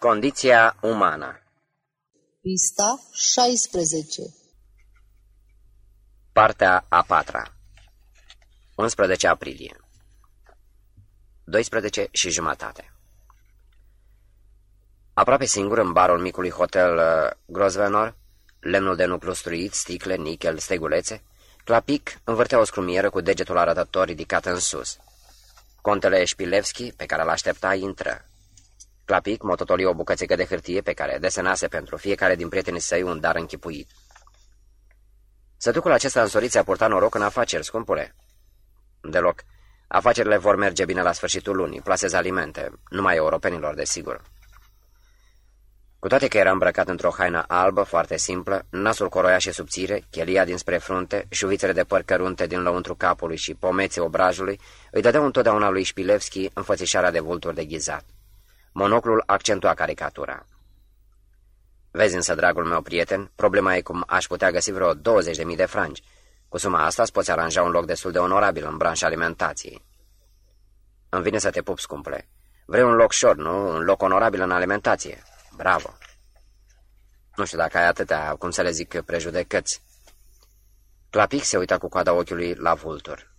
Condiția umană. Pista 16 Partea a patra. 11 aprilie. 12 și jumătate. Aproape singur în barul micului hotel uh, Grosvenor, lemnul de nuclu struit, sticle, nichel, stegulețe, Clapic învârtea o scrumieră cu degetul arătător ridicat în sus. Contele Șpilevski, pe care l-aștepta, intră. Clapic mototoli o bucățică de hârtie pe care desenase pentru fiecare din prietenii săi un dar închipuit. Sătucul acesta însorit a purtat noroc în afaceri, scumpule. Deloc. Afacerile vor merge bine la sfârșitul lunii, plasez alimente, numai europenilor, desigur. Cu toate că era îmbrăcat într-o haină albă, foarte simplă, nasul coroia și subțire, chelia dinspre frunte, șuvițele de păr cărunte din lăuntru capului și pomeții obrajului, îi dădeau întotdeauna lui Șpilevski înfățișarea de vultur de ghizat. Monoclul accentua caricatura. Vezi însă, dragul meu prieten, problema e cum aș putea găsi vreo 20.000 de franci. Cu suma asta îți poți aranja un loc destul de onorabil în branșa alimentației. Îmi vine să te pup, scumple. Vrei un loc șor, nu? Un loc onorabil în alimentație. Bravo! Nu știu dacă ai atâtea, cum să le zic, prejudecăți. Clapic se uita cu coada ochiului la vultur.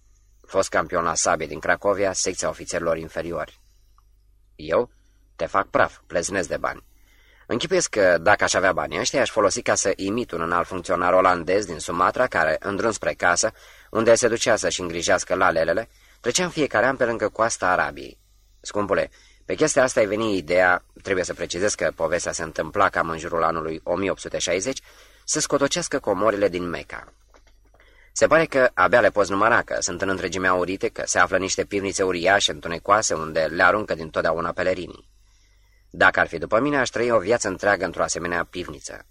Fost campion la sabie din Cracovia, secția ofițerilor inferiori. Eu? Te fac praf, pleznesc de bani. Închipuiesc că dacă aș avea banii ăștia, aș folosi ca să imit un înalt funcționar olandez din Sumatra, care, în drum spre casă, unde se ducea să-și îngrijească lalelele, trecea în fiecare an pe lângă coasta Arabiei. Scumpule, pe chestia asta ai venit ideea, trebuie să precizez că povestea se întâmpla cam în jurul anului 1860, să scotocească comorile din Meca. Se pare că abia le poți număra, că sunt în întregime aurite, că se află niște pivnițe uriașe, întunecoase, unde le aruncă din totdeauna pelerinii. Dacă ar fi după mine, aș trăi o viață întreagă într-o asemenea pivniță.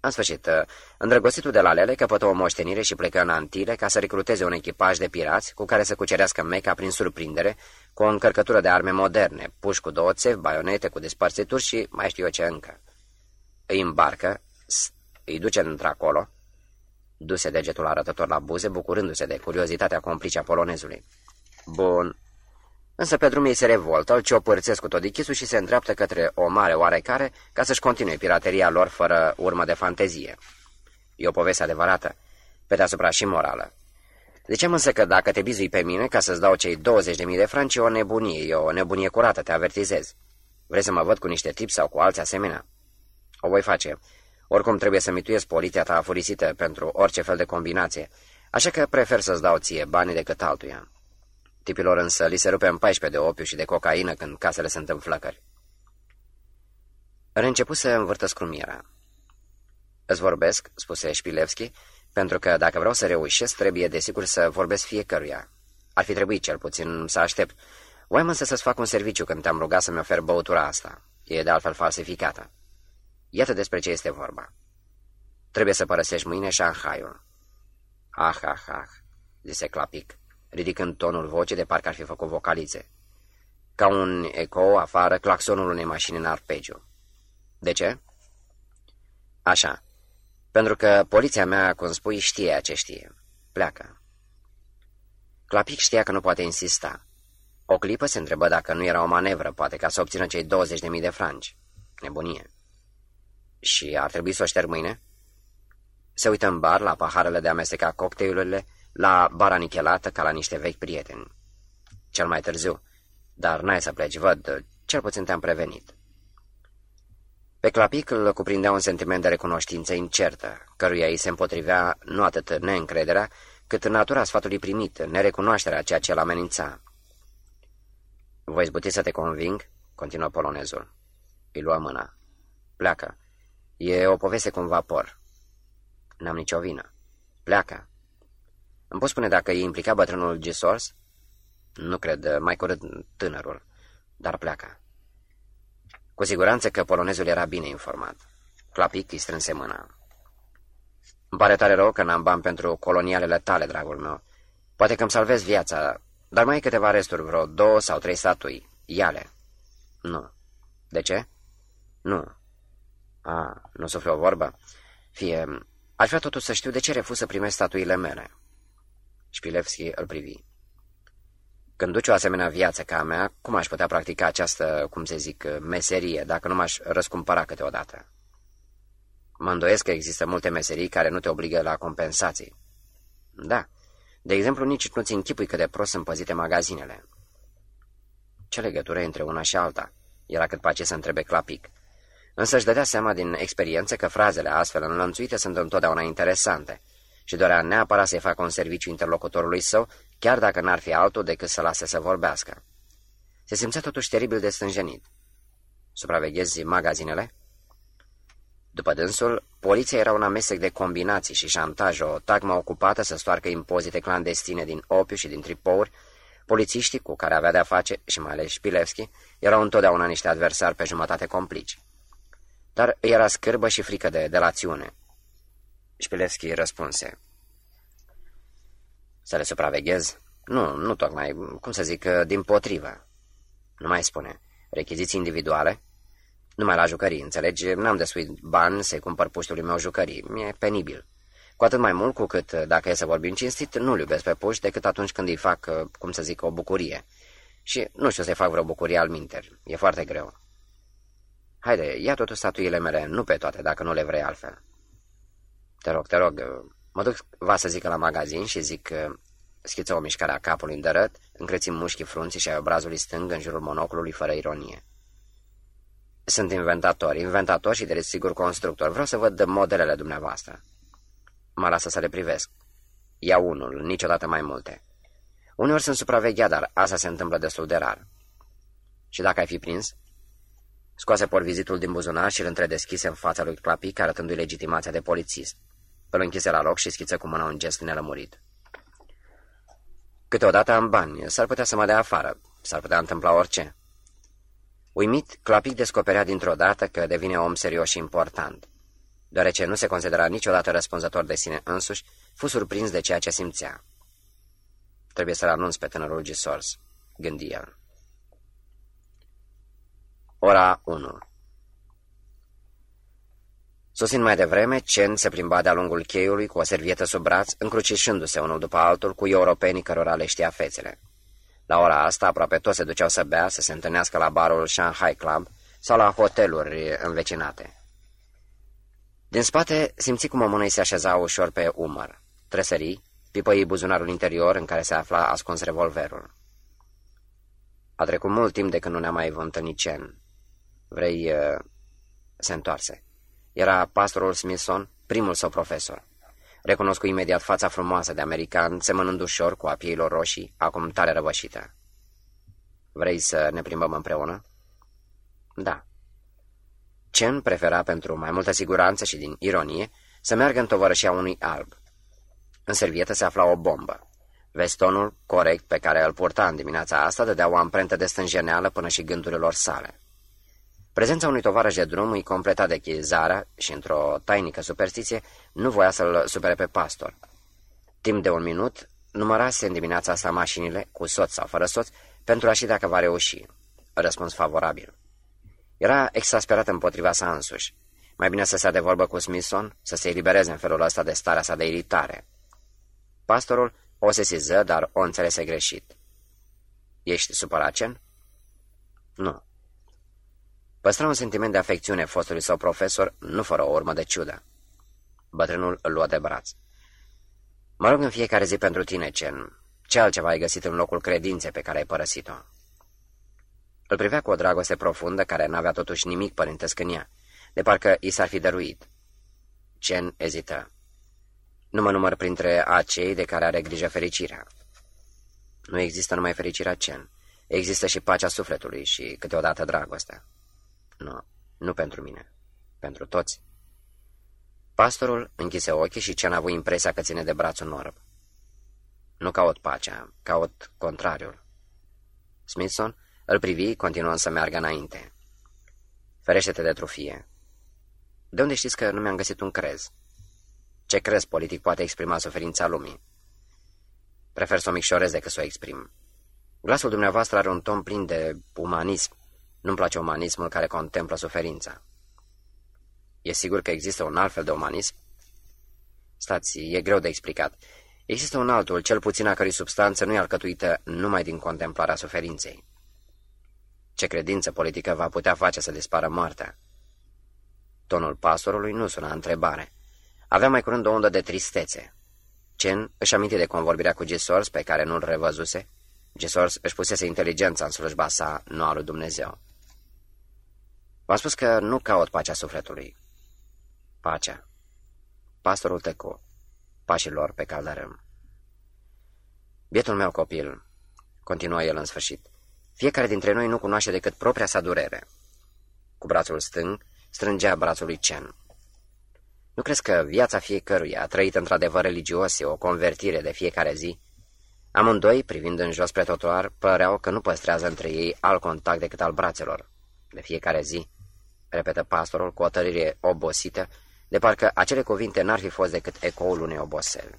În sfârșit, uh, îndrăgostitul de la Lele căpătă o moștenire și plecă în Antile ca să recruteze un echipaj de pirați cu care să cucerească Meca prin surprindere, cu o încărcătură de arme moderne, puși cu două țevi, baionete cu despărțituri și mai știu eu ce încă. Îi îmbarcă, îi duce într-acolo, duse degetul arătător la buze, bucurându-se de curiozitatea complice a polonezului. Bun, Însă pe drum ei se revoltă, îl ciopărțesc cu tot dichisul și se îndreaptă către o mare oarecare ca să-și continue pirateria lor fără urmă de fantezie. E o poveste adevărată, pe deasupra și morală. Zicem însă că dacă te bizui pe mine ca să-ți dau cei 20.000 de franci, e o nebunie, e o nebunie curată, te avertizez. Vrei să mă văd cu niște tipi sau cu alții asemenea? O voi face. Oricum trebuie să mituiesc poliția ta afurisită pentru orice fel de combinație, așa că prefer să-ți dau ție banii decât altuia. Tipilor însă li se rupe în 14 de opiu și de cocaină când casele sunt în flăcări. Reînceput să învârtă scrumiera. Îți vorbesc, spuse Șpilevski, pentru că dacă vreau să reușesc, trebuie desigur să vorbesc fiecăruia. Ar fi trebuit cel puțin să aștept. Voiam însă să-ți fac un serviciu când te-am rugat să-mi ofer băutura asta. E de altfel falsificată. Iată despre ce este vorba. Trebuie să părăsești mâine Shanghaiul. Ah, ah, ah, zise Clapic ridicând tonul vocii de parcă ar fi făcut vocalițe. Ca un eco afară, claxonul unei mașini în arpegiu. De ce? Așa. Pentru că poliția mea, cum spui, știe ce știe. Pleacă. Clapic știa că nu poate insista. O clipă se întrebă dacă nu era o manevră, poate ca să obțină cei 20.000 de franci. Nebunie. Și ar trebui să o șterg mâine? Se uită în bar la paharele de amesteca cocktailurile la bara nichelată ca la niște vechi prieteni. Cel mai târziu, dar n-ai să pleci, văd, cel puțin te-am prevenit. Pe Clapic îl cuprindea un sentiment de recunoștință incertă, căruia îi se împotrivea nu atât neîncrederea, cât natura sfatului primit, nerecunoașterea ceea ce îl amenința. Voi zbuti să te conving?" continuă polonezul. Îi lua mâna. Pleacă. E o poveste cu un vapor. N-am nicio vină. Pleacă. Îmi poți spune dacă e implicat bătrânul Gisors? Nu cred, mai curând tânărul, dar pleacă. Cu siguranță că polonezul era bine informat. Clapic îi strânse mâna. Îmi pare tare rău că n-am bani pentru colonialele tale, dragul meu. Poate că îmi salvezi viața, dar mai ai câteva resturi, vreo două sau trei statui. Iale. Nu. De ce? Nu. A, nu sufle o vorbă? Fie, aș vrea totuși să știu de ce refuz să primesc statuile mele. Șpilevski îl privi. Când duci o asemenea viață ca a mea, cum aș putea practica această, cum se zic, meserie, dacă nu m-aș răscumpăra câteodată? Mă îndoiesc că există multe meserii care nu te obligă la compensații. Da, de exemplu, nici nu-ți închipui cât de prost sunt păzite magazinele. Ce legătură între una și alta? Era cât pace să întrebe clapic. Însă își dădea seama din experiență că frazele astfel înlănțuite sunt întotdeauna interesante și dorea neapărat să-i facă un serviciu interlocutorului său, chiar dacă n-ar fi altul decât să lase să vorbească. Se simțea totuși teribil de stânjenit. Supraveghezi magazinele? După dânsul, poliția era un amestec de combinații și șantaj, o tagmă ocupată să stoarcă impozite clandestine din opiu și din tripouri, polițiștii cu care avea de-a face, și mai ales Șpilevski, erau întotdeauna niște adversari pe jumătate complici. Dar era scârbă și frică de delațiune. Șpilevski răspunse. Să le supraveghez? Nu, nu tocmai, cum să zic, din potrivă. Nu mai spune. Rechiziții individuale? Numai la jucării, înțelegi? N-am destui bani să-i cumpăr puștului meu jucării. Mi-e penibil. Cu atât mai mult cu cât, dacă e să vorbim cinstit, nu-l iubesc pe puști decât atunci când îi fac, cum să zic, o bucurie. Și nu știu să-i fac vreo bucurie al minter. E foarte greu. Haide, ia totuși statuile mele, nu pe toate, dacă nu le vrei altfel. Te rog, te rog, mă duc, va să zică la magazin și zic, schiță o mișcare a capului în dărăt, încrețim mușchii frunții și ai obrazului stâng în jurul monoclului fără ironie. Sunt inventator, inventator și de sigur constructor. Vreau să văd modelele dumneavoastră. Mă lasă să le privesc. Ia unul, niciodată mai multe. Uneori sunt supravegheat, dar asta se întâmplă destul de rar. Și dacă ai fi prins? Scoase porvizitul din buzunar și îl întredeschise în fața lui Clapic, arătându-i legitimația de polițist. Îl închise la loc și schiță cu mâna un gest nelămurit. Câteodată am bani, s-ar putea să mă dea afară, s-ar putea întâmpla orice. Uimit, Clapic descoperea dintr-o dată că devine om serios și important. Deoarece nu se considera niciodată răspunzător de sine însuși, fu surprins de ceea ce simțea. Trebuie să-l anunț pe tânărul Gisors, gândi el. Ora 1 Sosind mai devreme, Chen se plimba de-a lungul cheiului cu o servietă sub braț, încrucișându-se unul după altul cu europenii cărora le știa fețele. La ora asta, aproape toți se duceau să bea, să se întâlnească la barul Shanghai Club sau la hoteluri învecinate. Din spate, simți cum o mână se așeza ușor pe umăr. Tresării, pipăi buzunarul interior în care se afla ascuns revolverul. A trecut mult timp de când nu ne-am mai întâlnit Chen. Vrei... Uh... Se întoarse. Era pastorul Smithson, primul său profesor. Recunosc cu imediat fața frumoasă de american, semănând ușor cu apieilor roșii, acum tare răvășită. Vrei să ne plimbăm împreună? Da. Chen prefera pentru mai multă siguranță și din ironie să meargă în tovărășia unui alb. În servietă se afla o bombă. Vestonul corect pe care îl purta în dimineața asta dădea o amprentă de stânjeneală până și gândurilor sale. Prezența unui tovarăș de drum îi completa de chizarea și, într-o tainică superstiție, nu voia să-l supere pe pastor. Timp de un minut, numărase în dimineața asta mașinile, cu soț sau fără soț, pentru a ști dacă va reuși. Răspuns favorabil. Era exasperat împotriva sa însuși. Mai bine să se de vorbă cu Smithson, să se elibereze în felul ăsta de starea sa de iritare. Pastorul o sesiză, dar o înțelese greșit. Ești supărat, Cen? Nu. Păstra un sentiment de afecțiune fostului său profesor, nu fără o urmă de ciudă. Bătrânul îl luă de braț. Mă rog în fiecare zi pentru tine, Cen. Ce altceva ai găsit în locul credinței pe care ai părăsit-o? Îl privea cu o dragoste profundă care n-avea totuși nimic părintesc în ea, de parcă i s-ar fi dăruit. Cen ezită. Nu mă număr printre acei de care are grijă fericirea. Nu există numai fericirea Cen. Există și pacea sufletului și câteodată dragostea. Nu, nu pentru mine. Pentru toți. Pastorul închise ochii și Cen a avut impresia că ține de brațul norb. Nu caut pacea, caut contrariul. Smithson îl privi, continuând să meargă înainte. Ferește-te de trufie. De unde știți că nu mi-am găsit un crez? Ce crez politic poate exprima suferința lumii? Prefer să o micșorez decât să o exprim. Glasul dumneavoastră are un ton plin de umanism. Nu-mi place umanismul care contemplă suferința. E sigur că există un alt fel de umanism? Stați, e greu de explicat. Există un altul, cel puțin a cărui substanță nu e alcătuită numai din contemplarea suferinței. Ce credință politică va putea face să dispară moartea? Tonul pastorului nu suna întrebare. Avea mai curând o undă de tristețe. Chen își aminti de convorbirea cu Gisors, pe care nu-l revăzuse. Gisors își pusese inteligența în slujba sa, nu a lui Dumnezeu. V-am spus că nu caut pacea sufletului. Pacea. Pastorul tăcu, pașii lor pe caldărâm. Bietul meu copil, continuă el în sfârșit, fiecare dintre noi nu cunoaște decât propria sa durere. Cu brațul stâng strângea brațul lui Chen. Nu crezi că viața fiecăruia, trăită într-adevăr religios, e o convertire de fiecare zi? Amândoi, privind în jos spre trotuar, păreau că nu păstrează între ei alt contact decât al brațelor. De fiecare zi, repetă pastorul cu o tărire obosită, de parcă acele cuvinte n-ar fi fost decât ecoul unei oboseli.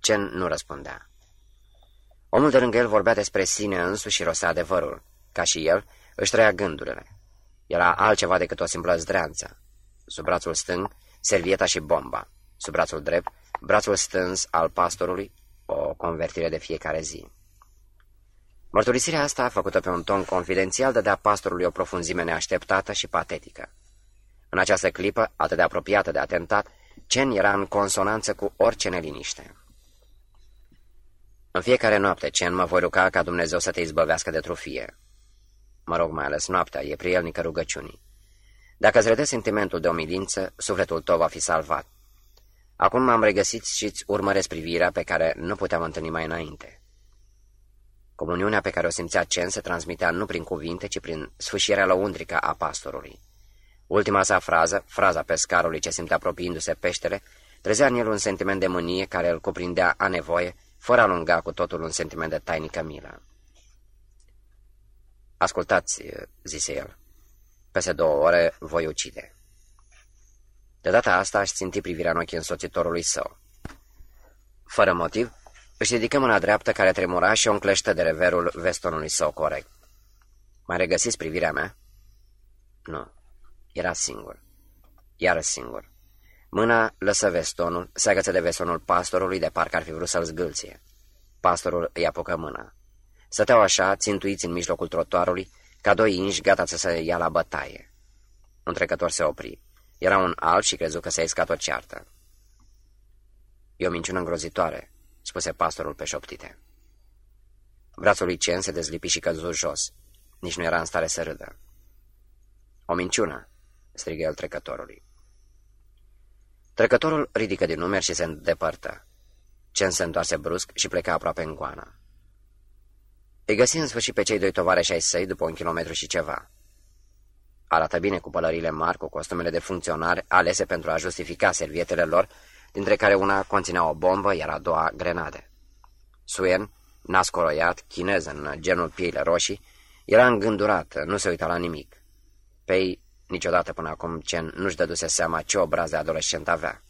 Chen nu răspundea. Omul de lângă el vorbea despre sine însuși și rosea adevărul. Ca și el, își trăia gândurile. Era altceva decât o simplă zdreanță. Sub brațul stâng, servieta și bomba. Sub brațul drept, brațul stâns al pastorului, o convertire de fiecare zi. Mărturisirea asta, făcută pe un ton confidențial, dădea pastorului o profunzime neașteptată și patetică. În această clipă, atât de apropiată de atentat, Chen era în consonanță cu orice neliniște. În fiecare noapte, Chen, mă voi ruga ca Dumnezeu să te izbăvească de trufie. Mă rog, mai ales noaptea, e prielnică rugăciunii. Dacă îți redă sentimentul de omilință, sufletul tău va fi salvat. Acum m-am regăsit și îți urmăresc privirea pe care nu puteam întâlni mai înainte. Comuniunea pe care o simțea Cen se transmitea nu prin cuvinte, ci prin sfâșirea lăundrică a pastorului. Ultima sa frază, fraza pescarului ce simtea apropiindu-se peștele, trezea în el un sentiment de mânie care îl cuprindea a nevoie, fără a lunga cu totul un sentiment de tainică milă. Ascultați, zise el, peste două ore voi ucide. De data asta aș ținti privirea în ochii însoțitorului său. Fără motiv, își ridică mâna dreaptă care tremura și o încleștă de reverul vestonului său corect. Mai regăsiți privirea mea? Nu. Era singur. Iar singur. Mâna lăsă vestonul, se agăță de vestonul pastorului de parcă ar fi vrut să-l zgâlție. Pastorul îi apucă mâna. Stăteau așa, țintuiți în mijlocul trotuarului, ca doi inși gata să se ia la bătaie. Un trecător se opri. Era un alt și crezu că s-a iscat o ceartă. E o minciună îngrozitoare, spuse pastorul pe șoptite. Brațul lui Cen se dezlipi și căzu jos. Nici nu era în stare să râdă. O minciună, strigă el trecătorului. Trecătorul ridică din numeri și se îndepărtă. Cen se întoarse brusc și pleca aproape în goană. Îi găsi în sfârșit pe cei doi tovareși ai săi după un kilometru și ceva. Arată bine cu pălările mari, cu costumele de funcționari, alese pentru a justifica servietele lor, dintre care una conținea o bombă, iar a doua grenade. Suen, nascoroiat, chinez în genul pieile roșii, era îngândurat, nu se uita la nimic. Pei, niciodată până acum, Cen nu-și dăduse seama ce obraz de adolescent avea.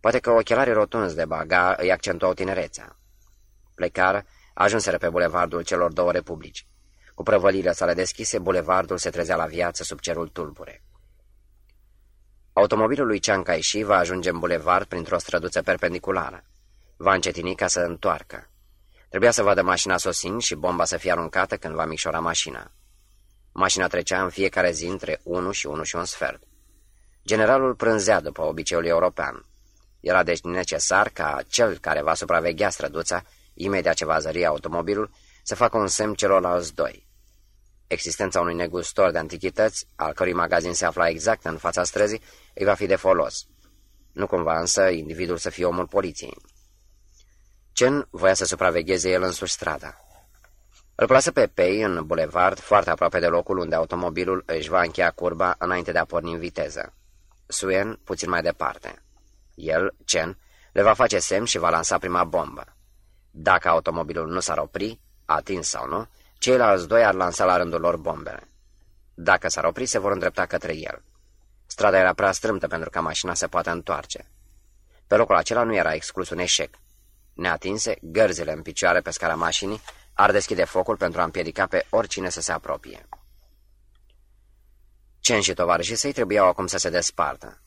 Poate că ochelarii rotunzi de baga îi accentuau tinerețea. Plecară, ajunseră pe bulevardul celor două republici. Cu prăvălirile sale deschise, bulevardul se trezea la viață sub cerul tulbure. Automobilul lui Chiang Kai-shi va ajunge în bulevard printr-o străduță perpendiculară. Va încetini ca să întoarcă. Trebuia să vadă mașina sosind și bomba să fie aruncată când va micșora mașina. Mașina trecea în fiecare zi între 1 și 1 și un sfert. Generalul prânzea după obiceiul european. Era deci necesar ca cel care va supraveghea străduța, imediat ce va zări automobilul, să facă un semn celorlalți doi. Existența unui negustor de antichități, al cărui magazin se afla exact în fața străzii, îi va fi de folos. Nu cumva însă individul să fie omul poliției. Chen voia să supravegheze el însuși strada. Îl plasă pe Pei în bulevard, foarte aproape de locul unde automobilul își va încheia curba înainte de a porni în viteză. Suen puțin mai departe. El, Chen, le va face semn și va lansa prima bombă. Dacă automobilul nu s-ar opri, atins sau nu, Ceilalți doi ar lansa la rândul lor bombele. Dacă s-ar opri, se vor îndrepta către el. Strada era prea strâmtă pentru ca mașina să poată întoarce. Pe locul acela nu era exclus un eșec. Neatinse, gărzile în picioare pe scara mașinii ar deschide focul pentru a împiedica pe oricine să se apropie. Cen și tovarășii săi trebuiau acum să se despartă.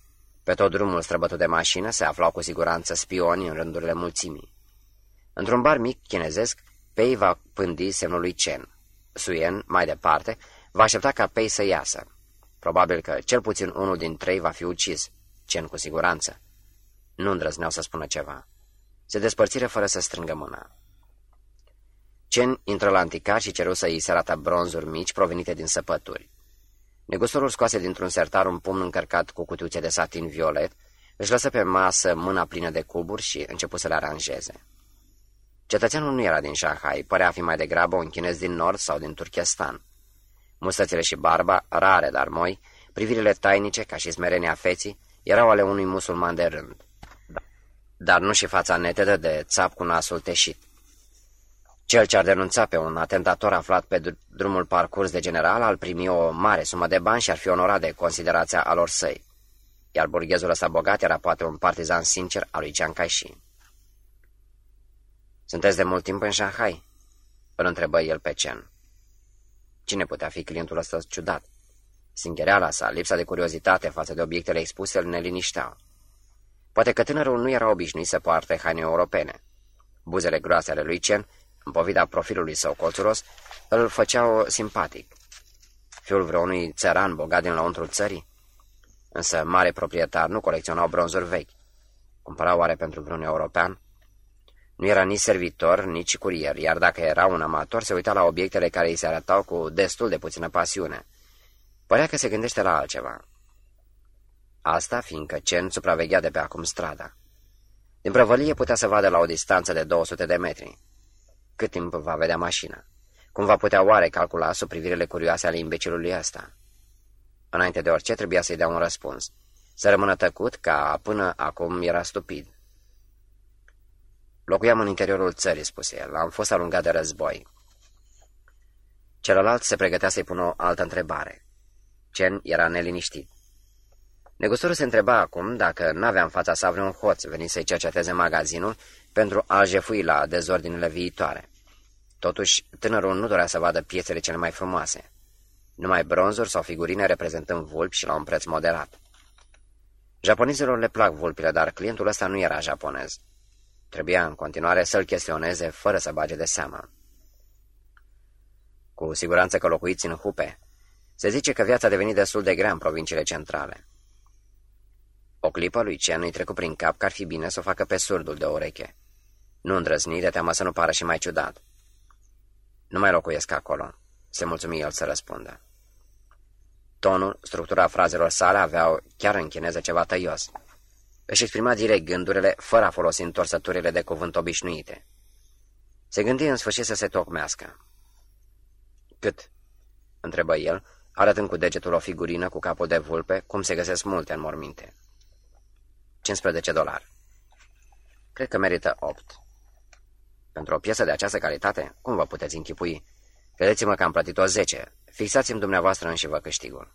Pe tot drumul străbătut de mașină se aflau cu siguranță spioni în rândurile mulțimii. Într-un bar mic chinezesc, Pei va pândi semnul lui Chen. Suyen, mai departe, va aștepta ca Pei să iasă. Probabil că cel puțin unul din trei va fi ucis, Chen cu siguranță. Nu îndrăzneau să spună ceva. Se despărțire fără să strângă mâna. Chen intră la anticar și ceru să îi se arată bronzuri mici provenite din săpături. Negustorul scoase dintr-un sertar un pumn încărcat cu cutiuțe de satin violet, își lăsă pe masă mâna plină de cuburi și începu să le aranjeze. Cetățeanul nu era din Shanghai, părea a fi mai degrabă un chinez din nord sau din Turkestan. Mustățile și barba, rare dar moi, privirile tainice, ca și smerenia feții, erau ale unui musulman de rând. Dar nu și fața netedă de țap cu nasul teșit. Cel ce ar denunța pe un atentator aflat pe drumul parcurs de general ar primi o mare sumă de bani și ar fi onorat de considerația alor săi. Iar burghezul ăsta bogat era poate un partizan sincer al lui Chiang Kai-shi. Sunteți de mult timp în Shanghai?" îl întrebă el pe Chen. Cine putea fi clientul ăsta ciudat? Singhereala sa, lipsa de curiozitate față de obiectele expuse, îl nelinișteau. Poate că tânărul nu era obișnuit să poarte haine europene. Buzele groase ale lui Chen în povida profilului său colțuros, îl făceau simpatic. Fiul vreunui țăran bogat din lăuntrul țării? Însă mare proprietar nu colecționau bronzuri vechi. Cumpăra oare pentru vreun european? Nu era nici servitor, nici curier, iar dacă era un amator, se uita la obiectele care îi se arătau cu destul de puțină pasiune. Părea că se gândește la altceva. Asta fiindcă Cen supraveghea de pe acum strada. Din prăvălie putea să vadă la o distanță de 200 de metri. Cât timp va vedea mașina? Cum va putea oare calcula sub privirile curioase ale imbecilului ăsta? Înainte de orice, trebuia să-i dea un răspuns. Să rămână tăcut, ca până acum era stupid. Locuiam în interiorul țării, spuse el. Am fost alungat de război. Celălalt se pregătea să-i pună o altă întrebare. Cen era neliniștit. Negustorul se întreba acum dacă n-avea în fața sa vreun hoț venit să-i cerceteze magazinul pentru a jefui la dezordinele viitoare. Totuși, tânărul nu dorea să vadă piețele cele mai frumoase. Numai bronzuri sau figurine reprezentând vulpi și la un preț moderat. Japonezilor le plac vulpile, dar clientul ăsta nu era japonez. Trebuia în continuare să-l chestioneze fără să bage de seamă. Cu siguranță că locuiți în hupe. Se zice că viața a devenit destul de grea în provinciile centrale. O clipă lui Chen îi trecu prin cap că ar fi bine să o facă pe surdul de ureche. Nu îndrăzni de teamă să nu pară și mai ciudat. Nu mai locuiesc acolo, se mulțumi el să răspundă. Tonul, structura frazelor sale aveau chiar în chineză ceva tăios. Își exprima direct gândurile, fără a folosi întorsăturile de cuvânt obișnuite. Se gândi în sfârșit să se tocmească. Cât? întrebă el, arătând cu degetul o figurină cu capul de vulpe, cum se găsesc multe în morminte. 15 dolari. Cred că merită 8. Pentru o piesă de această calitate, cum vă puteți închipui? Credeți-mă că am plătit-o 10. Fixați-mi dumneavoastră și vă câștigul.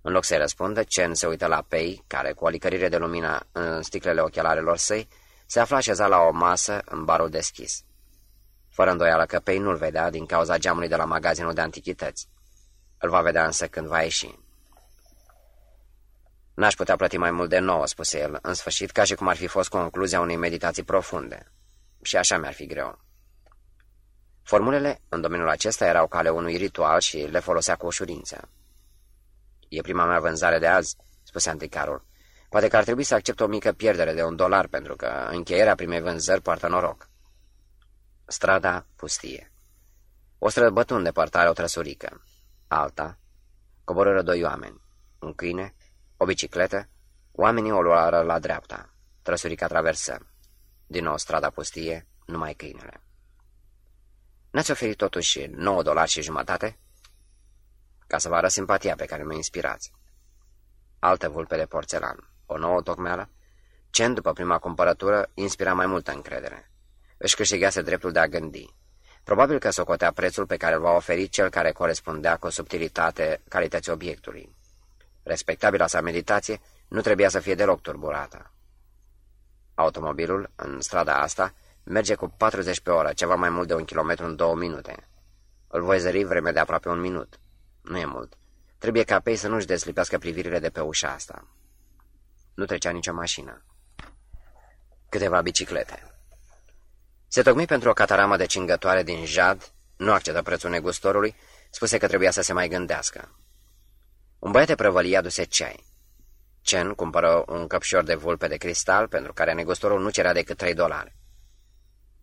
În loc să-i răspundă, Chen se uită la Pei, care, cu o licărire de lumină în sticlele ochelarelor săi, se afla așezat la o masă în barul deschis. Fără îndoială că Pei nu-l vedea din cauza geamului de la magazinul de antichități. Îl va vedea însă când va ieși. N-aș putea plăti mai mult de nouă, spuse el, în sfârșit, ca și cum ar fi fost concluzia unei meditații profunde. Și așa mi-ar fi greu. Formulele în domeniul acesta erau cale unui ritual și le folosea cu ușurință. E prima mea vânzare de azi, spuse anticarul. Poate că ar trebui să accept o mică pierdere de un dolar, pentru că încheierea primei vânzări poartă noroc. Strada pustie. O străbătu în depărtare o trăsurică. Alta. Coborără doi oameni. Un câine o bicicletă, oamenii o luară la dreapta. Trăsurica traversă. Din nou strada pustie, numai câinele. N-ați oferit totuși 9 dolari și jumătate? Ca să vă arăt simpatia pe care mă inspirați. Altă vulpe de porțelan, o nouă tocmeală, Cen, după prima cumpărătură, inspira mai multă încredere. Își câștigase dreptul de a gândi. Probabil că socotea prețul pe care îl va oferi cel care corespundea cu subtilitate calității obiectului. Respectabila sa meditație nu trebuia să fie deloc turburată. Automobilul, în strada asta, merge cu 40 pe oră, ceva mai mult de un kilometru în două minute. Îl voi zări vreme de aproape un minut. Nu e mult. Trebuie ca Pei să nu-și deslipească privirile de pe ușa asta. nu trecea nicio mașină. Câteva biciclete. Se tocmi pentru o cataramă de cingătoare din Jad, nu acceptă prețul negustorului, spuse că trebuia să se mai gândească. Un băiat de prăvălie aduse ceai. Chen cumpără un căpșor de vulpe de cristal, pentru care negustorul nu cerea decât 3 dolari.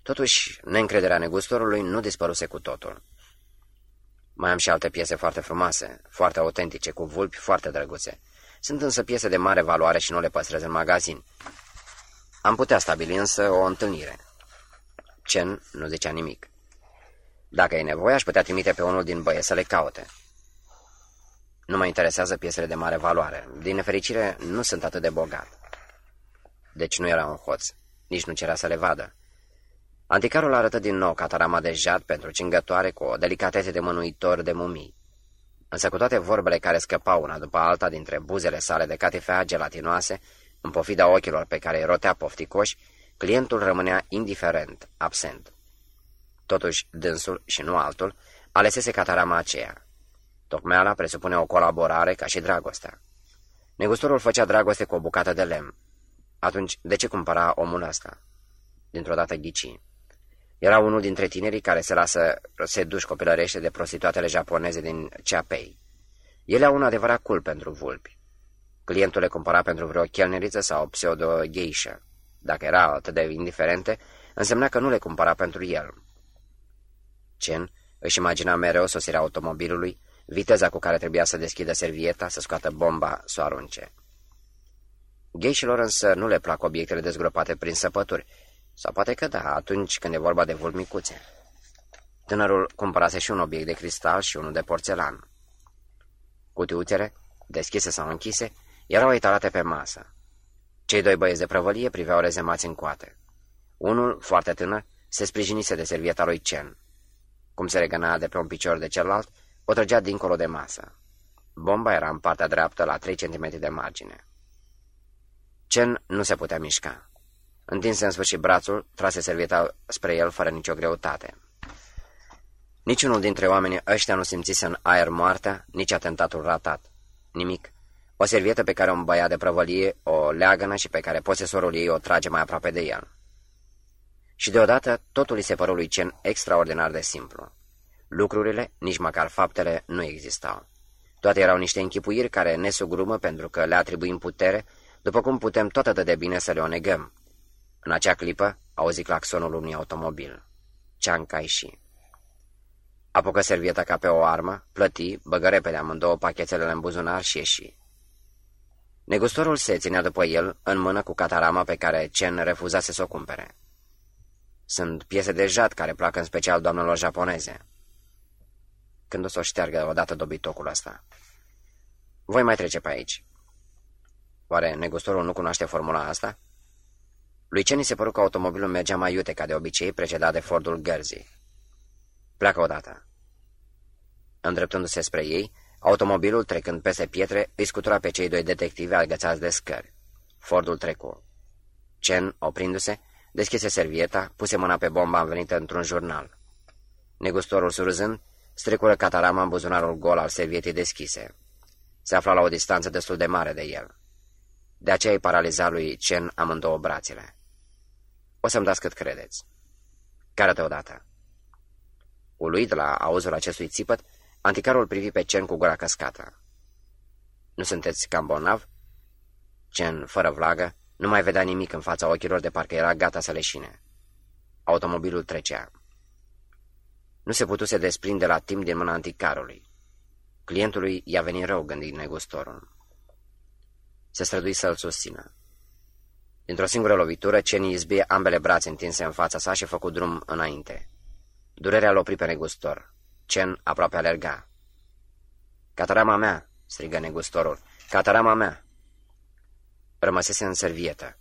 Totuși, neîncrederea negustorului nu dispăruse cu totul. Mai am și alte piese foarte frumoase, foarte autentice, cu vulpi foarte drăguțe. Sunt însă piese de mare valoare și nu le păstrez în magazin. Am putea stabili însă o întâlnire. Chen nu zicea nimic. Dacă e nevoie, aș putea trimite pe unul din băieți să le caute. Nu mă interesează piesele de mare valoare. Din nefericire, nu sunt atât de bogat. Deci nu era un hoț. Nici nu cerea să le vadă. Anticarul arătă din nou catarama de jad pentru cingătoare cu o delicateze de mânuitor de mumii. Însă cu toate vorbele care scăpau una după alta dintre buzele sale de catifea gelatinoase, în pofida ochilor pe care îi rotea pofticoși, clientul rămânea indiferent, absent. Totuși, dânsul, și nu altul, alesese catarama aceea. Tocmeala presupune o colaborare ca și dragostea. Negustorul făcea dragoste cu o bucată de lemn. Atunci, de ce cumpăra omul ăsta? Dintr-o dată ghici. Era unul dintre tinerii care se lasă seduși copilărește de prostituatele japoneze din Chiapei. Ele au un adevărat cul pentru vulpi. Clientul le cumpăra pentru vreo chelneriță sau pseudo-geisha. Dacă era atât de indiferente, însemna că nu le cumpăra pentru el. Chen își imagina mereu sosirea automobilului, viteza cu care trebuia să deschidă servieta, să scoată bomba, să o arunce. Geișilor însă nu le plac obiectele dezgropate prin săpături, sau poate că da, atunci când e vorba de vulpi micuțe. Tânărul cumpărase și un obiect de cristal și unul de porțelan. Cutiuțele, deschise sau închise, erau etalate pe masă. Cei doi băieți de prăvălie priveau rezemați în coate. Unul, foarte tânăr, se sprijinise de servieta lui Chen. Cum se regăna de pe un picior de celălalt, o trăgea dincolo de masă. Bomba era în partea dreaptă, la 3 cm de margine. Chen nu se putea mișca. Întinse în sfârșit brațul, trase servieta spre el fără nicio greutate. Niciunul dintre oamenii ăștia nu simțise în aer moartea, nici atentatul ratat. Nimic. O servietă pe care un băiat de prăvălie o leagănă și pe care posesorul ei o trage mai aproape de el. Și deodată totul îi se păru lui Cen extraordinar de simplu. Lucrurile, nici măcar faptele, nu existau. Toate erau niște închipuiri care ne sugrumă pentru că le atribuim putere, după cum putem tot atât de bine să le o negăm. În acea clipă auzi claxonul unui automobil. Cean Caiși. Apucă servieta ca pe o armă, plăti, băgă repede amândouă pachetele în buzunar și ieși. Negustorul se ținea după el, în mână cu catarama pe care Chen refuzase să o cumpere. Sunt piese de jad care plac în special doamnelor japoneze. Când o să o șteargă odată dobitocul ăsta. Voi mai trece pe aici. Oare negustorul nu cunoaște formula asta? Lui Chen se păru că automobilul mergea mai iute ca de obicei, precedat de Fordul Gărzii. Pleacă odată. Îndreptându-se spre ei, automobilul, trecând peste pietre, îi scutura pe cei doi detectivi agățați de scări. Fordul trecu. Chen, oprindu-se, deschise servieta, puse mâna pe bomba învenită într-un jurnal. Negustorul surâzând, strecură catarama în buzunarul gol al servietei deschise. Se afla la o distanță destul de mare de el. De aceea îi paraliza lui Chen amândouă brațele. O să-mi dați cât credeți. Care-te odată. Uluit la auzul acestui țipăt, anticarul privi pe Chen cu gura căscată. Nu sunteți cam bolnav? Chen, fără vlagă, nu mai vedea nimic în fața ochilor de parcă era gata să leșine. Automobilul trecea. Nu se putuse desprinde la timp din mâna anticarului. Clientului i-a venit rău, gândi negustorul. Se strădui să-l susțină. Dintr-o singură lovitură, Ceni izbie ambele brațe întinse în fața sa și făcut drum înainte. Durerea l opri pe negustor. Cen aproape alerga. Catarama mea!" strigă negustorul. Catarama mea!" Rămăsese în servietă.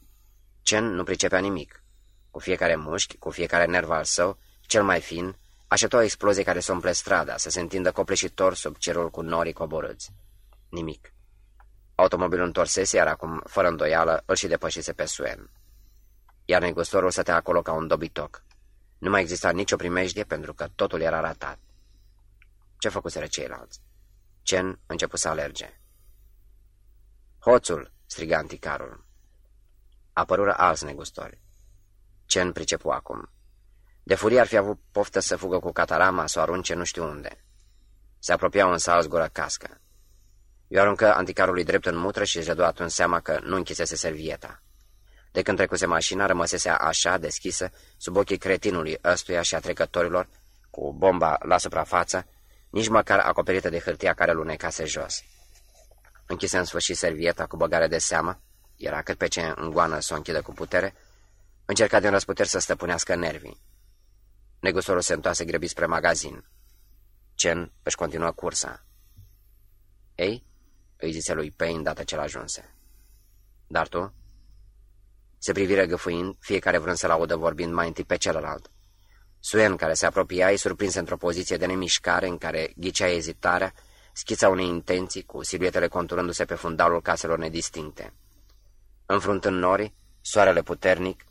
Cen nu pricepea nimic. Cu fiecare mușchi, cu fiecare nerv al său, cel mai fin, aștepta o explozie care să umple strada, să se întindă copleșitor sub cerul cu norii coborâți. Nimic. Automobilul întorsese, iar acum, fără îndoială, îl și depășise pe Suen. Iar negustorul stătea acolo ca un dobitoc. Nu mai exista nicio primejdie pentru că totul era ratat. Ce făcuseră ceilalți? Cen început să alerge. Hoțul!" striga anticarul. Apărură alți negustori. Cen pricepu acum. De furie ar fi avut poftă să fugă cu catarama, să o arunce nu știu unde. Se apropiau însă alți gură cască. Eu aruncă anticarului drept în mutră și își dădu atunci seama că nu închisese servieta. De când trecuse mașina, rămăsese așa, deschisă, sub ochii cretinului ăstuia și a trecătorilor, cu bomba la suprafață, nici măcar acoperită de hârtia care lunecase jos. Închise în sfârșit servieta cu băgare de seamă, era cât pe ce în goană să o închidă cu putere, încerca din răsputeri să stăpânească nervii. Negustorul se întoase grăbit spre magazin. Cen își continuă cursa. Ei, îi zise lui Payne dată ce l-ajunse. Dar tu? Se privire găfuind, fiecare vrând să-l audă vorbind mai întâi pe celălalt. Suen, care se apropia, îi surprinse într-o poziție de nemișcare în care ghicea ezitarea, schița unei intenții, cu siluetele conturându-se pe fundalul caselor nedistincte. Înfruntând norii, soarele puternic,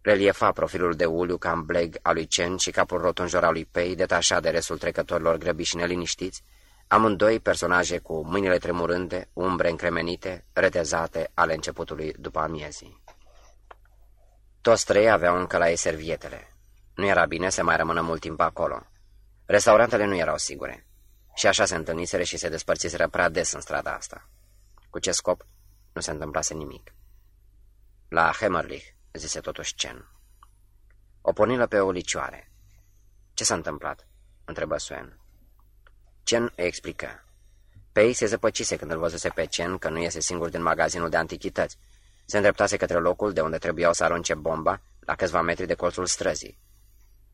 reliefa profilul de uliu cam bleg al lui Chen și capul rotunjor al lui Pei, detașat de restul trecătorilor grăbiți și neliniștiți, amândoi personaje cu mâinile tremurânde, umbre încremenite, retezate ale începutului după amiezii. Toți trei aveau încă la ei servietele. Nu era bine să mai rămână mult timp acolo. Restaurantele nu erau sigure. Și așa se întâlniseră și se despărțiseră prea des în strada asta. Cu ce scop? Nu se întâmplase nimic. La Hemmerlich, zise totuși Chen. O pornilă pe o licioare. Ce s-a întâmplat? întrebă Suen. Chen îi explică. Pei se zăpăcise când îl văzuse pe Chen că nu iese singur din magazinul de antichități. Se îndreptase către locul de unde trebuiau să arunce bomba, la câțiva metri de colțul străzii.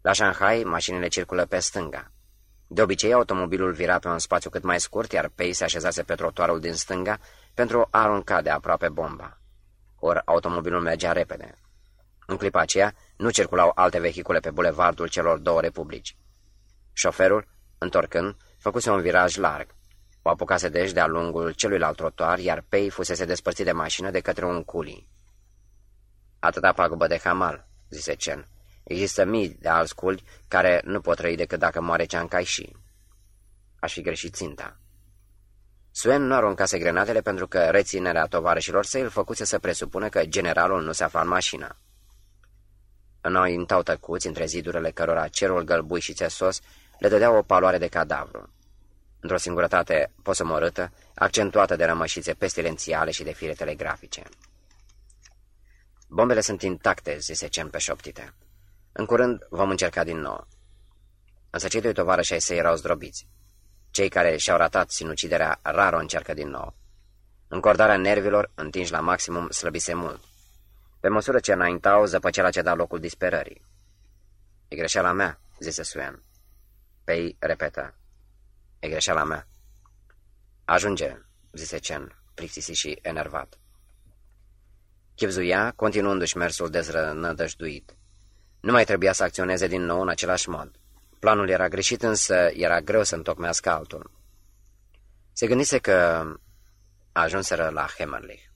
La Shanghai, mașinile circulă pe stânga. De obicei, automobilul vira pe un spațiu cât mai scurt, iar Pei se așezase pe trotuarul din stânga pentru a arunca de aproape bomba. Ori automobilul mergea repede. În clipa aceea, nu circulau alte vehicule pe bulevardul celor două republici. Șoferul, întorcând, făcuse un viraj larg. O apucase deci de-a lungul celuilalt trotuar, iar Pei fusese despărțit de mașină de către un culi. Atâta pagubă de hamal, zise Chen. Există mii de alți culi care nu pot trăi decât dacă moare Chiang și. Aș fi greșit ținta. Suen nu aruncase grenadele pentru că reținerea tovarășilor săi îl făcuse să presupună că generalul nu se afla în mașină. Noi intau tăcuți între zidurile cărora cerul gălbui și țesos le dădea o paloare de cadavru. Într-o singurătate posomorâtă, accentuată de rămășițe pestilențiale și de fire telegrafice. Bombele sunt intacte, zise Cem pe șoptite. În curând vom încerca din nou. Însă cei doi tovarăși ai săi erau zdrobiți. Cei care și-au ratat sinuciderea rar o încercă din nou. Încordarea nervilor, întinși la maximum, slăbise mult. Pe măsură ce înaintau, zăpăcela ceda locul disperării. E greșeala mea, zise Suen. Pei repetă. E greșeala mea. Ajunge, zise Chen, plictisit și enervat. Chipzuia, continuându-și mersul dezrănădăjduit. Nu mai trebuia să acționeze din nou în același mod. Planul era greșit, însă era greu să întocmească altul. Se gândise că ajunseră la Hemmerlich.